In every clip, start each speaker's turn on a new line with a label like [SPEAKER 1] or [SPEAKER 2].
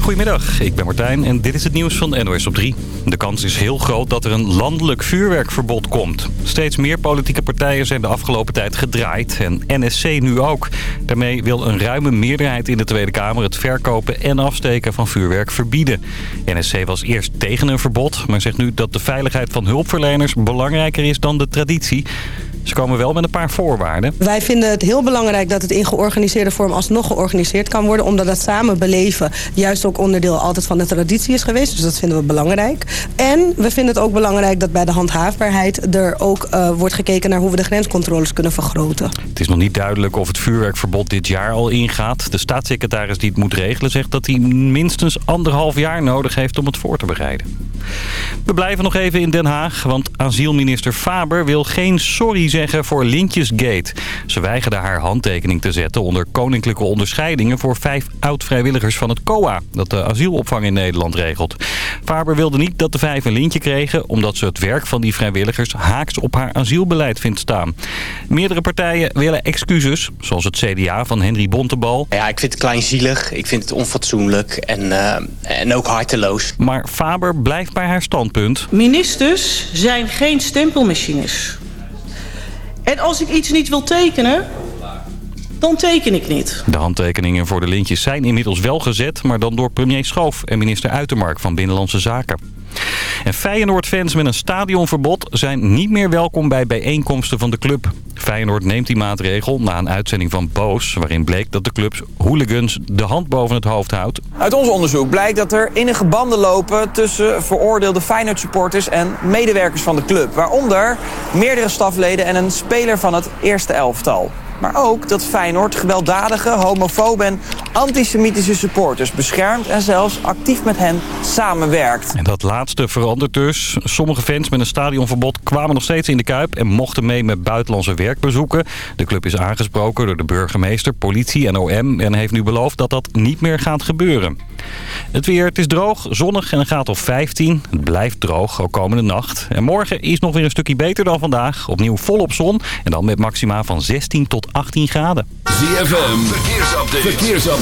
[SPEAKER 1] Goedemiddag, ik ben Martijn en dit is het nieuws van NOS op 3. De kans is heel groot dat er een landelijk vuurwerkverbod komt. Steeds meer politieke partijen zijn de afgelopen tijd gedraaid en NSC nu ook. Daarmee wil een ruime meerderheid in de Tweede Kamer het verkopen en afsteken van vuurwerk verbieden. NSC was eerst tegen een verbod, maar zegt nu dat de veiligheid van hulpverleners belangrijker is dan de traditie. Ze komen wel met een paar voorwaarden.
[SPEAKER 2] Wij vinden het heel belangrijk dat het in georganiseerde vorm alsnog georganiseerd kan worden. Omdat dat samen beleven juist ook onderdeel altijd van de traditie is geweest. Dus dat vinden we belangrijk. En we vinden het ook belangrijk dat bij de handhaafbaarheid er ook uh, wordt gekeken naar hoe we de grenscontroles kunnen vergroten.
[SPEAKER 1] Het is nog niet duidelijk of het vuurwerkverbod dit jaar al ingaat. De staatssecretaris die het moet regelen zegt dat hij minstens anderhalf jaar nodig heeft om het voor te bereiden. We blijven nog even in Den Haag, want asielminister Faber wil geen sorry zeggen voor Lintjesgate. Ze weigerde haar handtekening te zetten onder koninklijke onderscheidingen voor vijf oud-vrijwilligers van het COA, dat de asielopvang in Nederland regelt. Faber wilde niet dat de vijf een lintje kregen, omdat ze het werk van die vrijwilligers haaks op haar asielbeleid vindt staan. Meerdere partijen willen excuses, zoals het CDA van Henry Bontebal.
[SPEAKER 3] Ja, ik vind het kleinzielig, ik vind het onfatsoenlijk en, uh, en ook harteloos.
[SPEAKER 1] Maar Faber blijft bij haar standpunt.
[SPEAKER 4] Ministers zijn geen stempelmachines. En als ik iets niet wil tekenen, dan teken ik niet.
[SPEAKER 1] De handtekeningen voor de lintjes zijn inmiddels wel gezet... maar dan door premier Schoof en minister Uitermark van Binnenlandse Zaken. En Feyenoord-fans met een stadionverbod zijn niet meer welkom bij bijeenkomsten van de club. Feyenoord neemt die maatregel na een uitzending van Boos... waarin bleek dat de clubs hooligans de hand boven het hoofd houdt.
[SPEAKER 5] Uit ons onderzoek blijkt dat er innige banden lopen... tussen veroordeelde Feyenoord-supporters en medewerkers van de club. Waaronder meerdere stafleden en een speler van het eerste elftal. Maar ook dat Feyenoord gewelddadige, homofobe en antisemitische supporters beschermt... en zelfs actief met hen samenwerkt.
[SPEAKER 1] En dat laatste verandert dus. Sommige fans met een stadionverbod kwamen nog steeds in de Kuip... en mochten mee met buitenlandse werkbezoeken. De club is aangesproken door de burgemeester, politie en OM... en heeft nu beloofd dat dat niet meer gaat gebeuren. Het weer, het is droog, zonnig en een graad of 15. Het blijft droog, ook komende nacht. En morgen is nog weer een stukje beter dan vandaag. Opnieuw volop zon en dan met maxima van 16 tot 18 graden.
[SPEAKER 6] ZFM, verkeersupdate. verkeersupdate.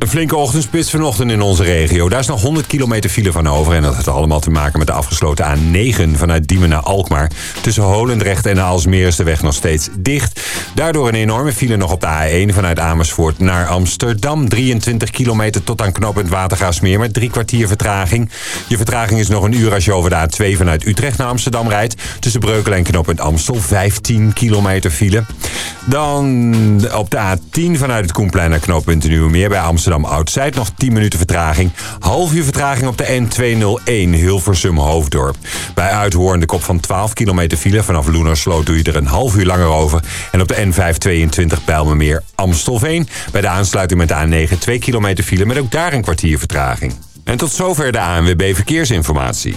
[SPEAKER 7] Een flinke ochtendspits vanochtend in onze regio. Daar is nog 100 kilometer file van over. En dat heeft allemaal te maken met de afgesloten A9 vanuit Diemen naar Alkmaar. Tussen Holendrecht en Aalsmeer is de weg nog steeds dicht. Daardoor een enorme file nog op de A1 vanuit Amersfoort naar Amsterdam. 23 kilometer tot aan knooppunt Watergaasmeer met drie kwartier vertraging. Je vertraging is nog een uur als je over de A2 vanuit Utrecht naar Amsterdam rijdt. Tussen Breukelen en knooppunt Amstel 15 kilometer file. Dan op de A10 vanuit het Koenplein naar knooppunt Nieuwemeer bij Amsterdam Amsterdam Oud-Zuid nog 10 minuten vertraging. Half uur vertraging op de N201 Hilversum Hoofddorp. Bij Uithoorn de kop van 12 kilometer file. Vanaf Loenersloot doe je er een half uur langer over. En op de N522 Bijlmermeer Amstelveen. Bij de aansluiting met de A9 2 kilometer file met ook daar een kwartier vertraging. En tot zover de ANWB Verkeersinformatie.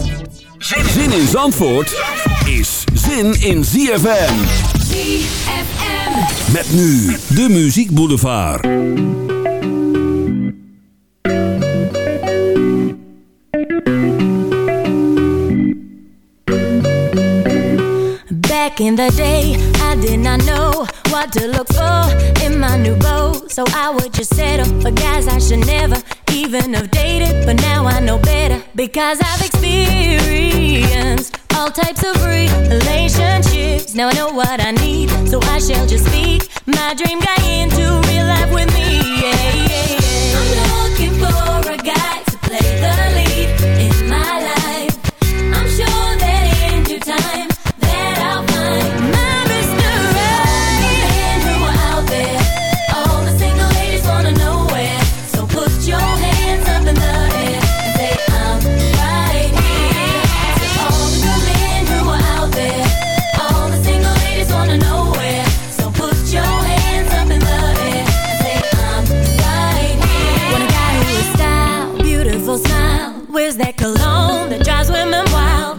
[SPEAKER 6] Zin in Zandvoort is zin in ZFM.
[SPEAKER 8] ZFM.
[SPEAKER 6] Met nu de Muziek Boulevard.
[SPEAKER 8] Back in the day, I did not know what to look for in my new beau. So I would just settle for guys I should never even have dated. But now I know better because I've experienced all types of relationships. Now I know what I need, so I shall just speak my dream guy into real life with me. Yeah, yeah,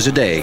[SPEAKER 9] Hours a day.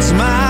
[SPEAKER 10] It's my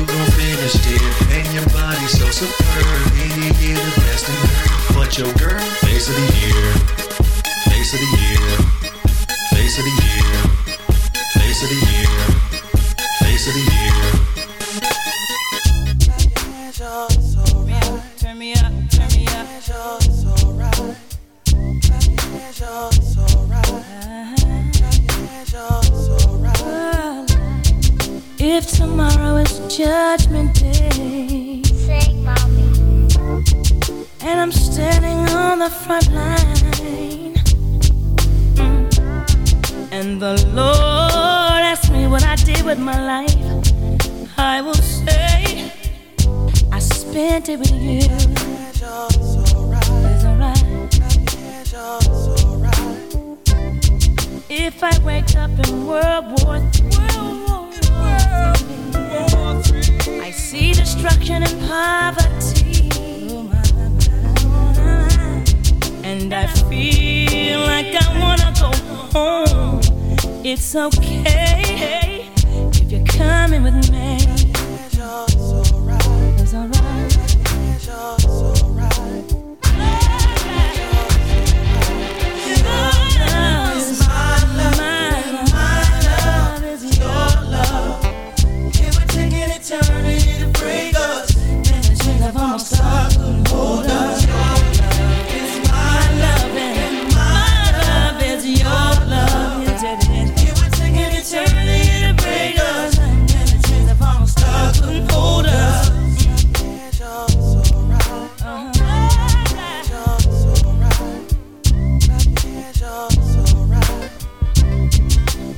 [SPEAKER 11] you
[SPEAKER 12] gon' finish, dear. And your body's so superb. And you get the best in her. But your girl, face of the year.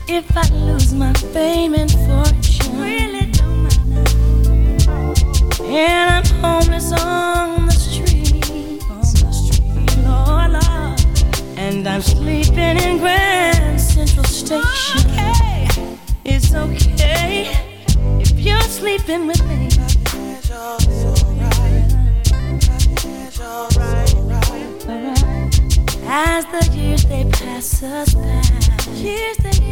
[SPEAKER 13] if I
[SPEAKER 14] lose my fame and fortune. Really don't. And I'm homeless on the street. On the street, Lord, Lord. And I'm sleeping in Grand Central Station. Okay. It's okay if you're sleeping with me. As the years they pass us by, years they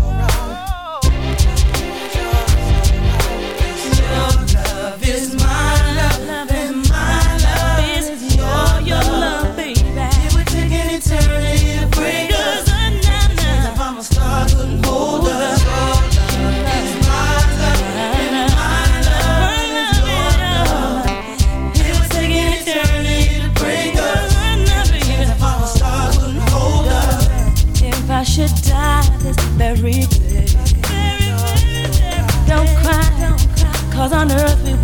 [SPEAKER 14] on earth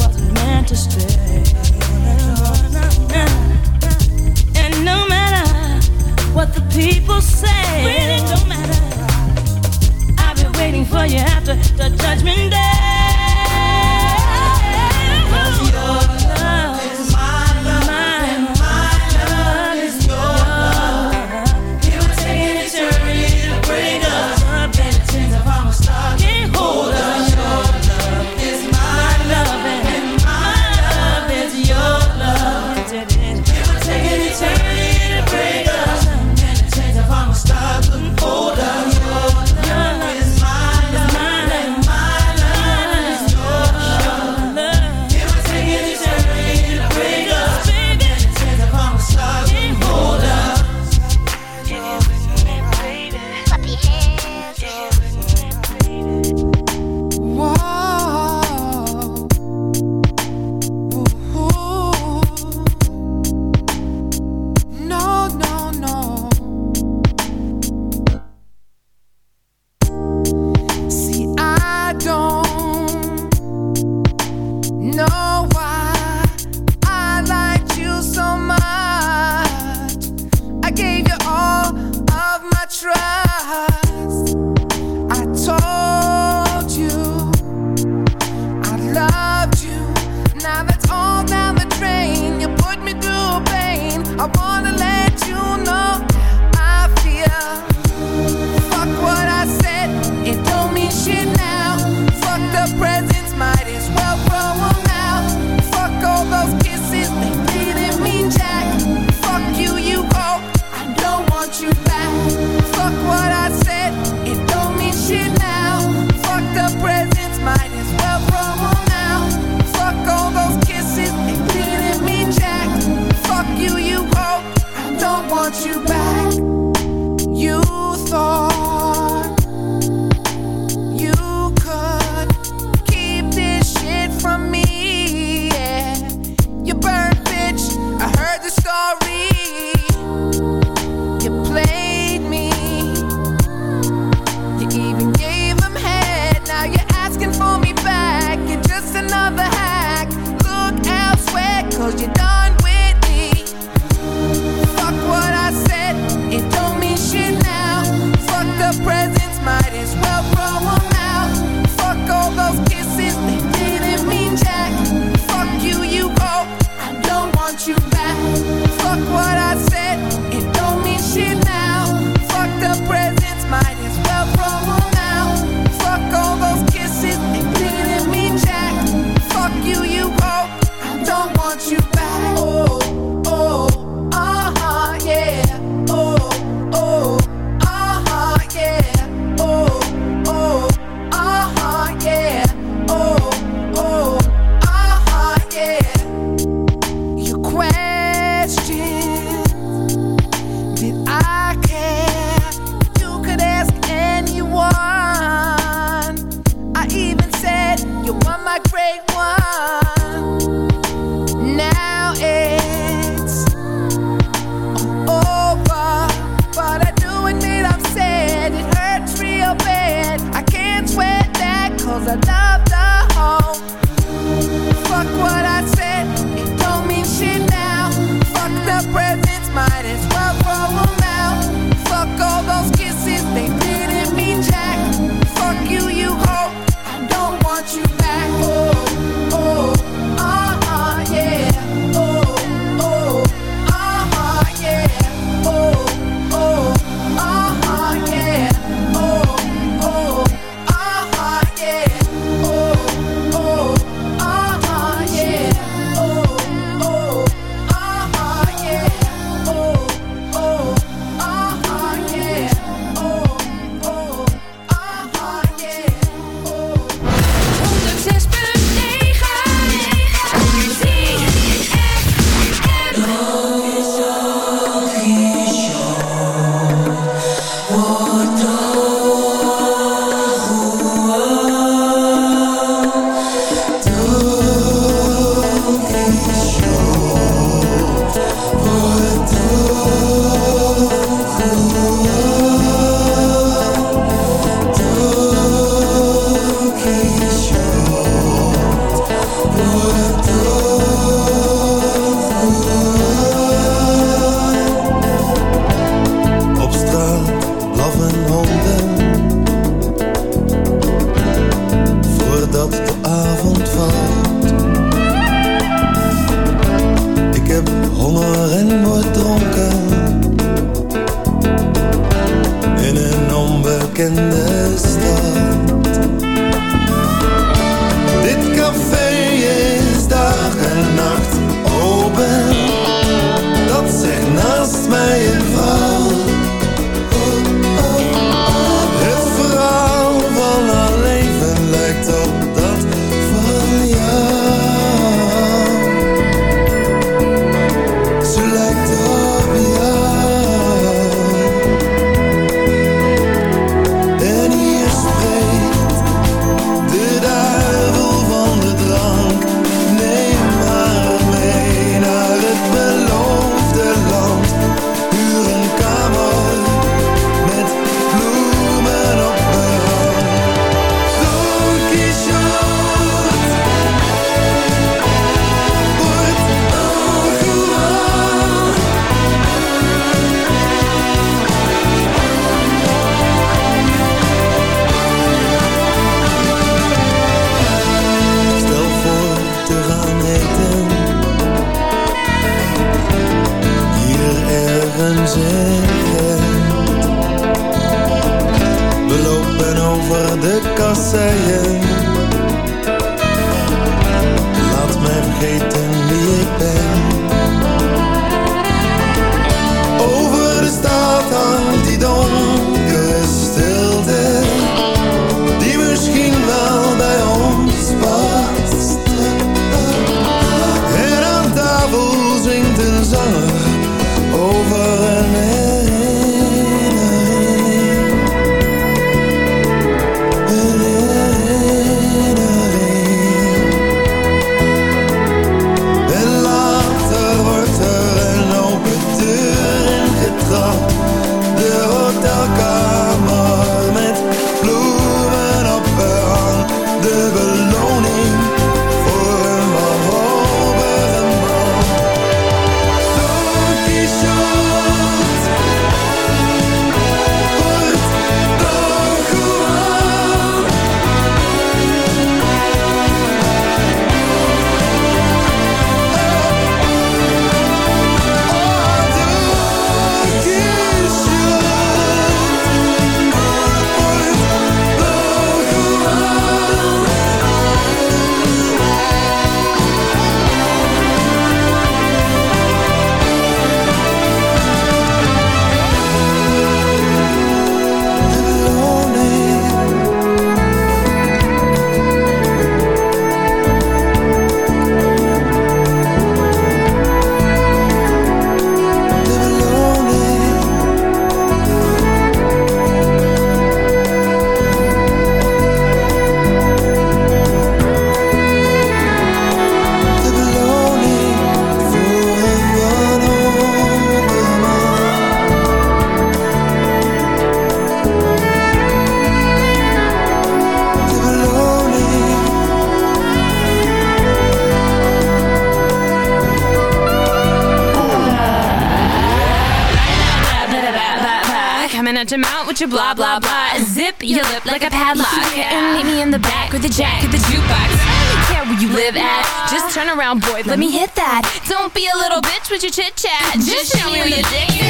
[SPEAKER 15] Like a padlock. And meet me in the back with the jack of the jukebox. I don't care where you live at. Just turn around, boy. Let me hit that. Don't be a little bitch with your chit chat. Just show me where your dick is.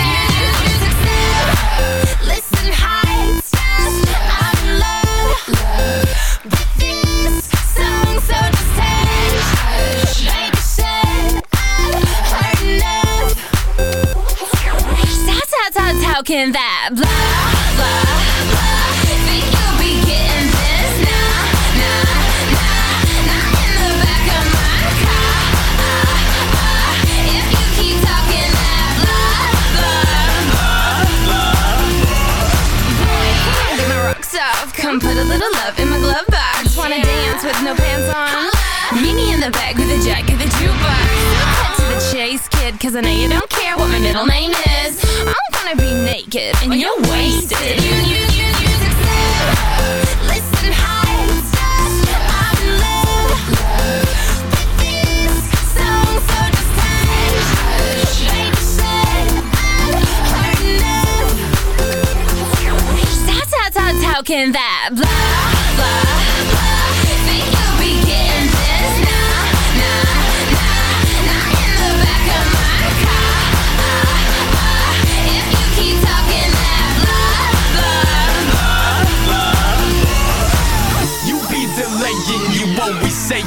[SPEAKER 15] Listen, hi, I'm in love with this song, so just hush. Baby said I've heard enough. How, how, how, how can that in the back with a jack of the jukebox. Cut to the chase, kid Cause I know you don't care what my middle name is. I'm gonna be naked and you're wasted. You, you, you, you Listen, hi, I'm in love with this song, so just hush. Baby said I've heard enough. How, how, how, how can that blah, blah,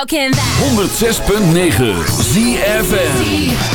[SPEAKER 16] 106.9 ZFM.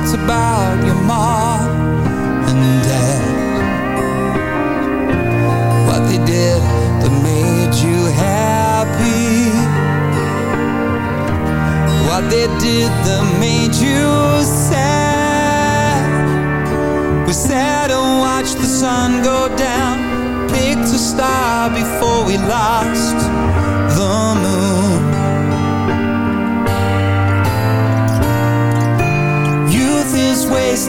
[SPEAKER 17] Talked about your mom and dad. What they did that made you happy. What they did that made you sad. We sat and watched the sun go down Picked a star before we lost